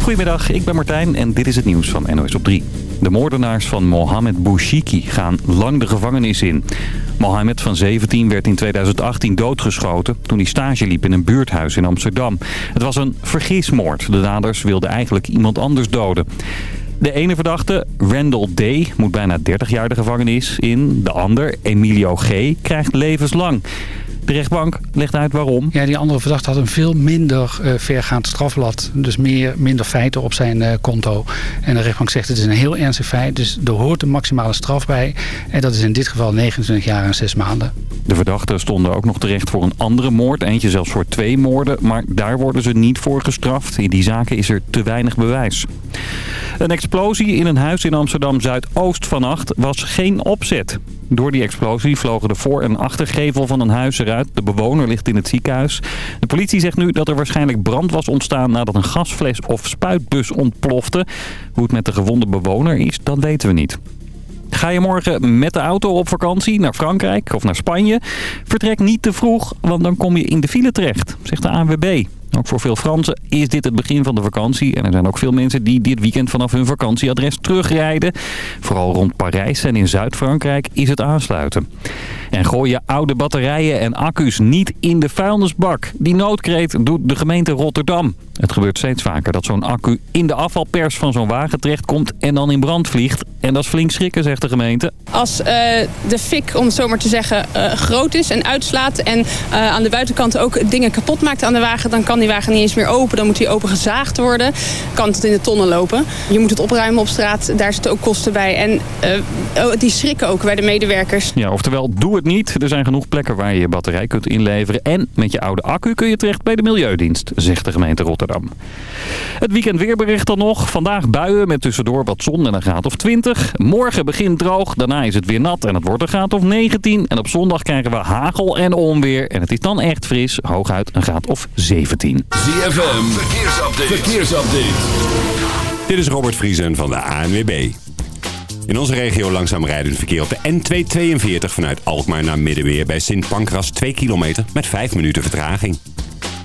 Goedemiddag, ik ben Martijn en dit is het nieuws van NOS op 3. De moordenaars van Mohamed Bouchiki gaan lang de gevangenis in. Mohamed van 17 werd in 2018 doodgeschoten toen hij stage liep in een buurthuis in Amsterdam. Het was een vergismoord. De daders wilden eigenlijk iemand anders doden. De ene verdachte, Randall D., moet bijna 30 jaar de gevangenis in. De ander, Emilio G., krijgt levenslang. De rechtbank legt uit waarom. Ja, die andere verdachte had een veel minder uh, vergaand strafblad. Dus meer, minder feiten op zijn uh, konto. En de rechtbank zegt het is een heel ernstig feit. Dus er hoort een maximale straf bij. En dat is in dit geval 29 jaar en 6 maanden. De verdachten stonden ook nog terecht voor een andere moord. Eentje zelfs voor twee moorden. Maar daar worden ze niet voor gestraft. In die zaken is er te weinig bewijs. Een explosie in een huis in Amsterdam-Zuidoost vannacht was geen opzet. Door die explosie vlogen de voor- en achtergevel van een huis eruit. De bewoner ligt in het ziekenhuis. De politie zegt nu dat er waarschijnlijk brand was ontstaan nadat een gasfles of spuitbus ontplofte. Hoe het met de gewonde bewoner is, dat weten we niet. Ga je morgen met de auto op vakantie naar Frankrijk of naar Spanje? Vertrek niet te vroeg, want dan kom je in de file terecht, zegt de ANWB. Ook voor veel Fransen is dit het begin van de vakantie. En er zijn ook veel mensen die dit weekend vanaf hun vakantieadres terugrijden. Vooral rond Parijs en in Zuid-Frankrijk is het aansluiten. En gooi je oude batterijen en accu's niet in de vuilnisbak. Die noodkreet doet de gemeente Rotterdam. Het gebeurt steeds vaker dat zo'n accu in de afvalpers van zo'n wagen terechtkomt en dan in brand vliegt. En dat is flink schrikken, zegt de gemeente. Als uh, de fik, om het zo maar te zeggen, uh, groot is en uitslaat... en uh, aan de buitenkant ook dingen kapot maakt aan de wagen... dan kan die wagen niet eens meer open. Dan moet die open gezaagd worden. Kan het in de tonnen lopen. Je moet het opruimen op straat. Daar zitten ook kosten bij. En oh, die schrikken ook bij de medewerkers. Ja, oftewel, doe het niet. Er zijn genoeg plekken waar je je batterij kunt inleveren. En met je oude accu kun je terecht bij de Milieudienst, zegt de gemeente Rotterdam. Het weekend weerbericht dan nog. Vandaag buien met tussendoor wat zon en een graad of 20. Morgen begint droog, daarna is het weer nat en het wordt een graad of 19. En op zondag krijgen we hagel en onweer. En het is dan echt fris, hooguit een graad of 17. ZFM, verkeersupdate. verkeersupdate. Dit is Robert Vriesen van de ANWB. In onze regio langzaam rijdend verkeer op de N242 vanuit Alkmaar naar Middenweer bij Sint Pancras 2 kilometer met 5 minuten vertraging.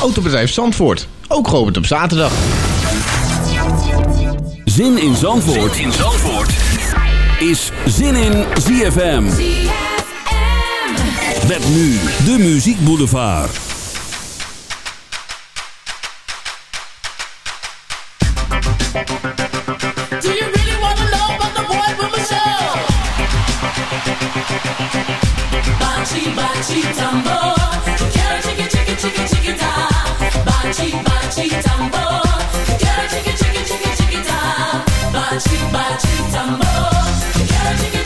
Autobedrijf Zandvoort, ook geopend op zaterdag. Zin in Zandvoort, zin in Zandvoort. is Zin in ZFM. Met nu de Muziek Boulevard. Bachi, bachi, tambo. Quiero chiqui, chiqui, chiqui, chiquita. Bachi, bachi, tambo. Quiero chiqui, chiqui, chiqui, chiquita. Bachi, bachi, tambo. Quiero chiqui, chiqui, chiqui,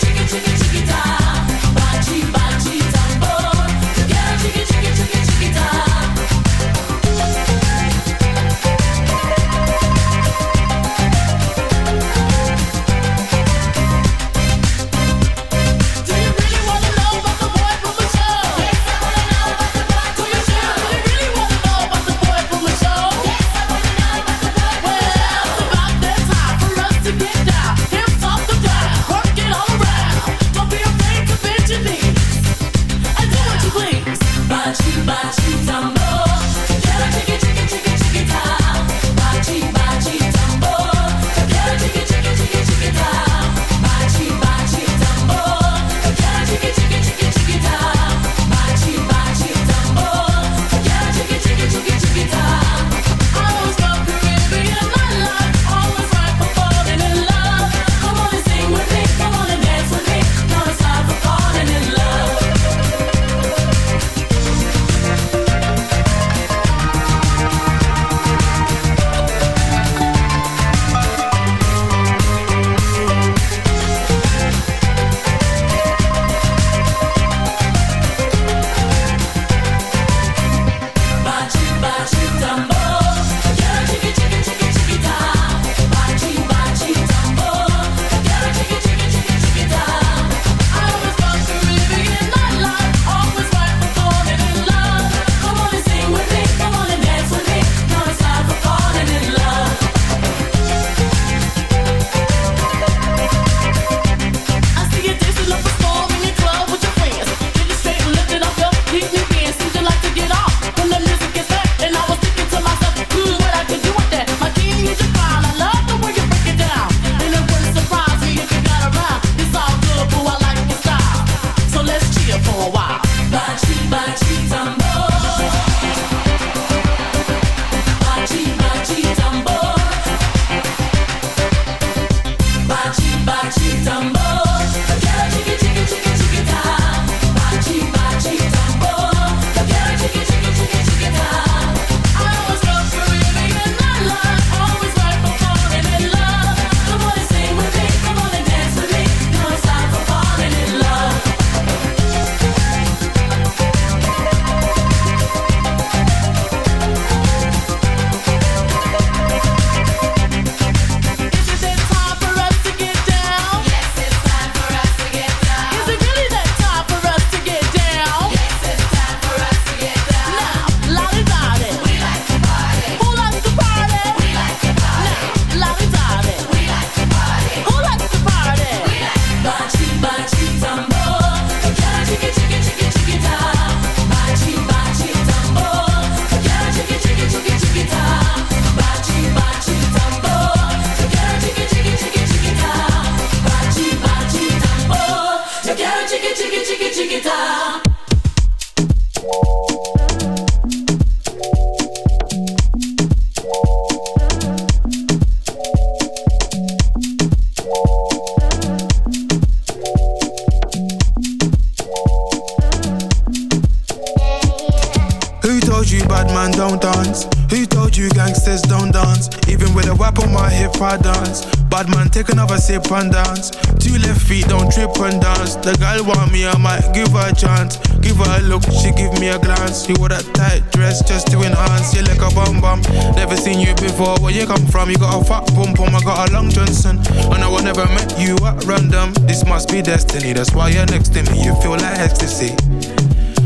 seen you before. Where you come from? You got a fat pum. I got a long Johnson. And I would never met you at random. This must be destiny. That's why you're next to me. You feel like ecstasy.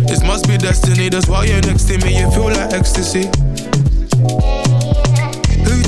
This must be destiny. That's why you're next to me. You feel like ecstasy.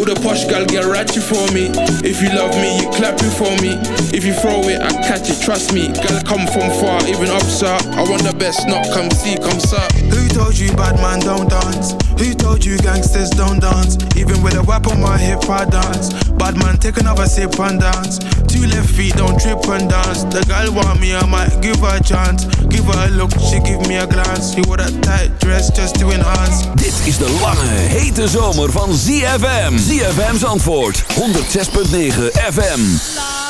All the posh gal get ratchet for me. If you love me, you clap it for me. If you throw it, I catch it, trust me. Gal come from far, even up, sir. I want the best, not come see, come sir. Who told you bad man don't dance? Who told you gangsters don't dance? Even with a whip on my hip, I dance. Bad man, take another sip and dance. Two left feet, don't trip and dance. The girl want me, I might give her a chance. Give her a look, she give me a glance. She wore that tight dress just to enhance. Dit is de lange, hete zomer van ZFM. ZFM's antwoord, 106.9 FM.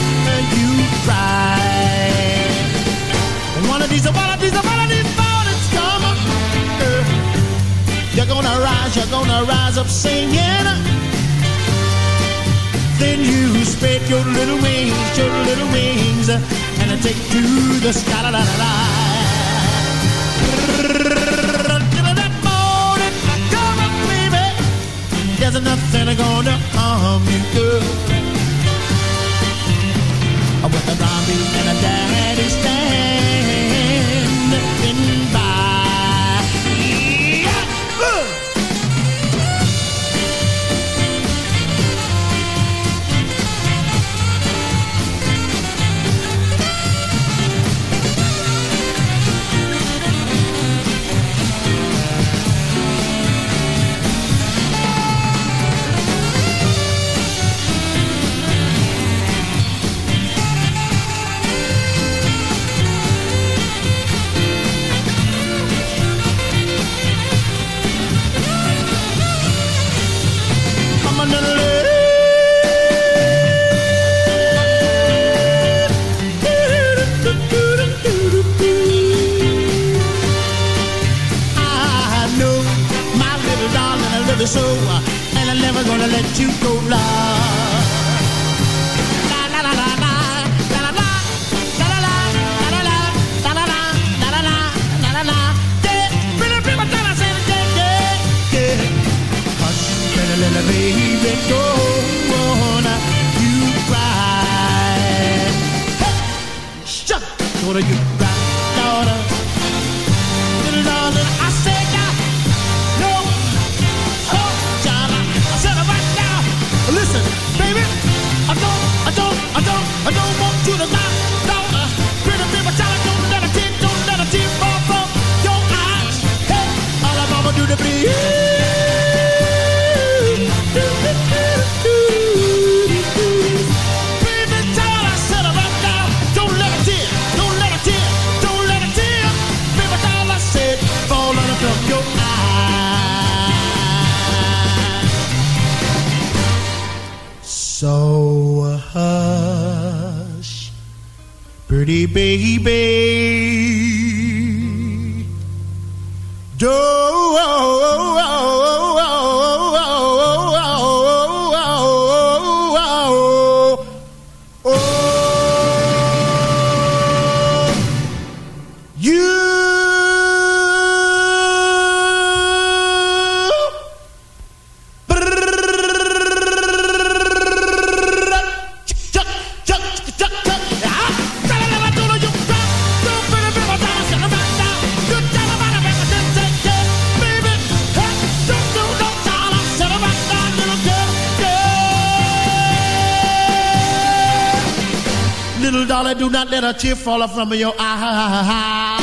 you cry. One of these, one of these, one of these mornings come. You're gonna rise, you're gonna rise up singing. Then you spread your little wings, your little wings, and take to the sky. La, la, la, la. There's nothing gonna harm you, girl with a zombies and a daddy's stand. so, and I'm never gonna let you go. La. la la la la Baby, don't wanna you cry. Hey, shut, up, what are you? Baby tall, I said about that. Don't let it tear, don't let it tear, don't let it tear. Baby doll, I said, fall on of your eyes. So hush, pretty baby. little dollar, do not let a tear fall from your eye.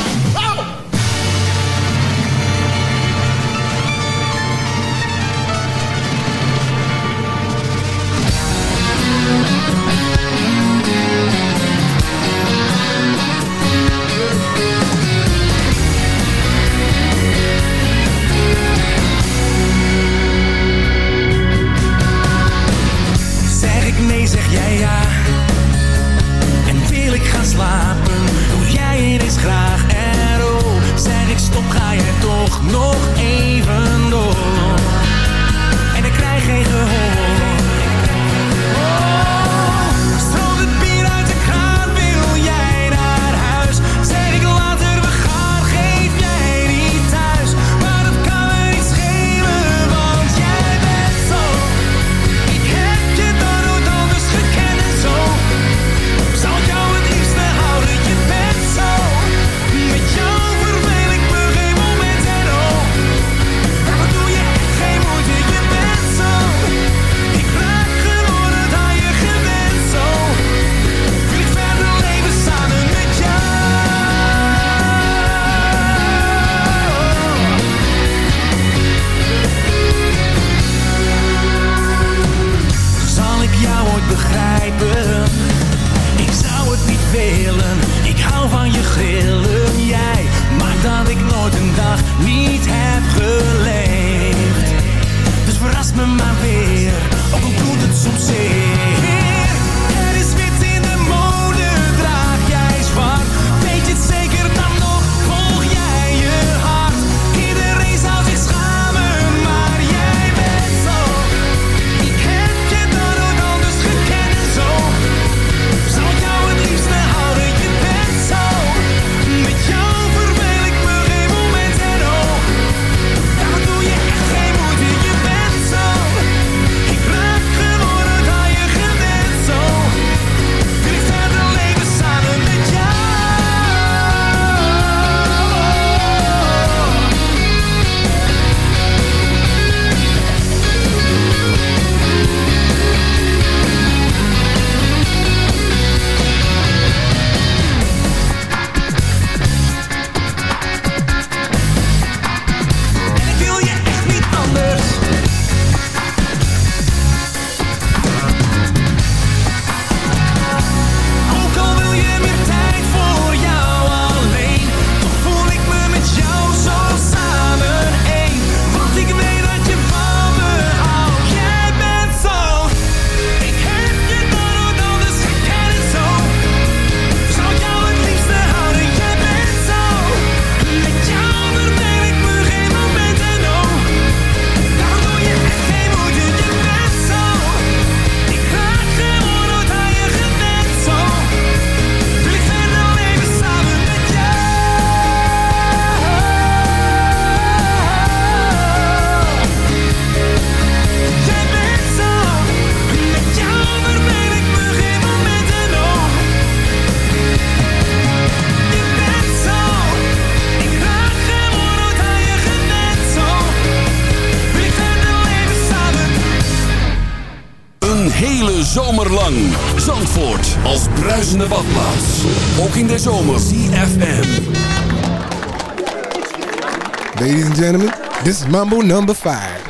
Zandvoort als bruisende badplaats. Ook in de zomer. CFM. Ladies and gentlemen, this is Mambo number 5.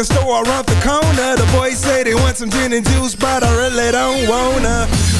Liquor store around the corner. The boys say they want some gin and juice, but I really don't wanna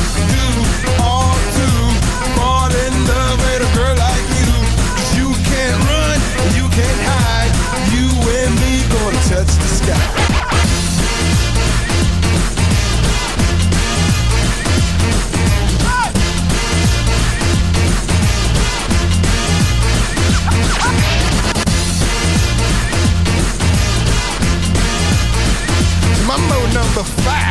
Number five.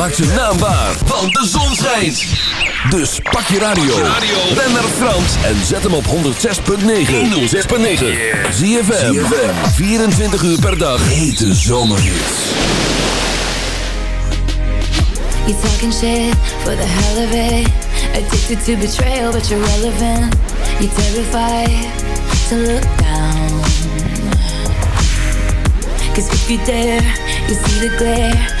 Maak zijn naam waar, want de zon schijnt. Dus pak je radio. Ben naar Frans en zet hem op 106.9. 106.9. ZFM. 24 uur per dag. Hete zomerhits. You talking shit for the hell of it. Addicted to betrayal, but you're relevant. You're terrified to look down. Cause if you dare, you see the glare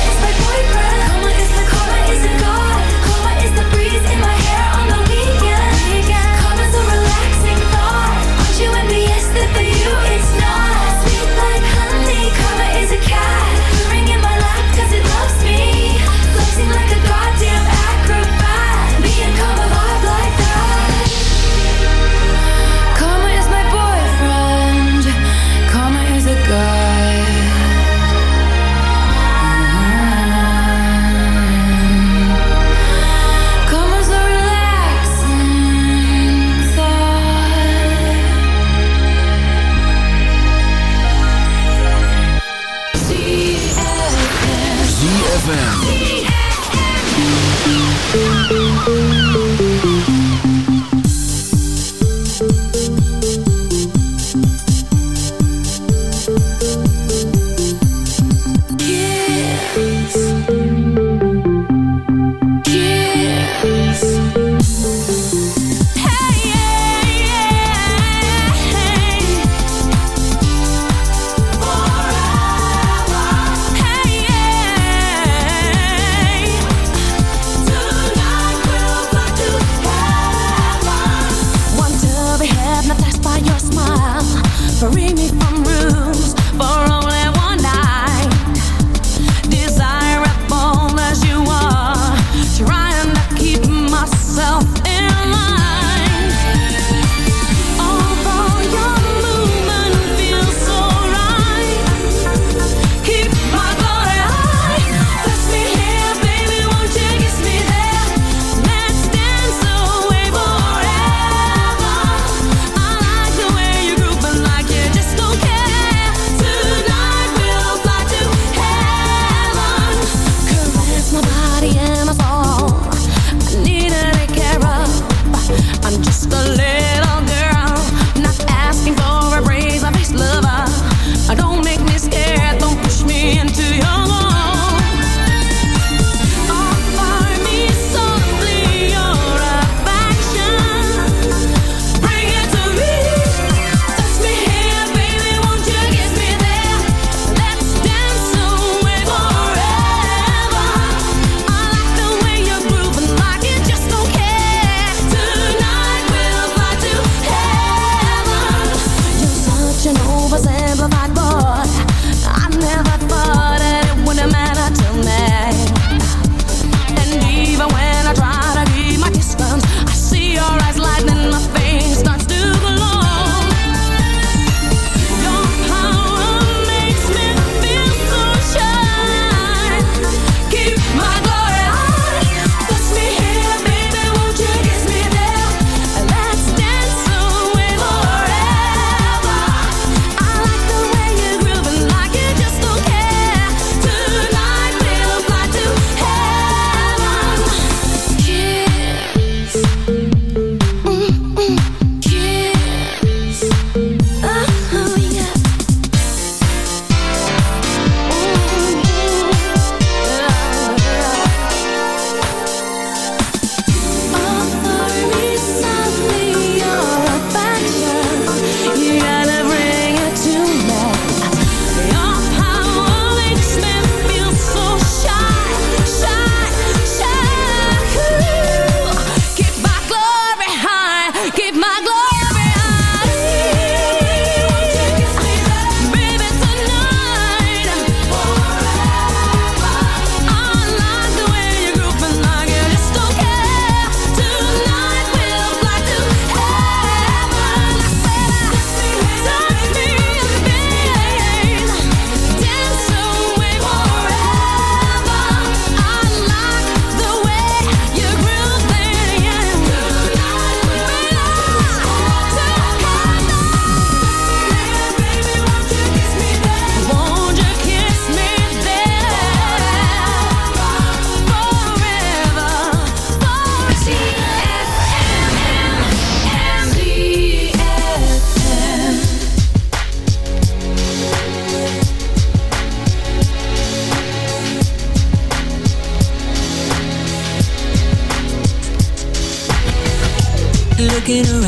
Looking around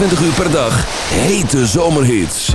24 uur per dag, hete zomerhits.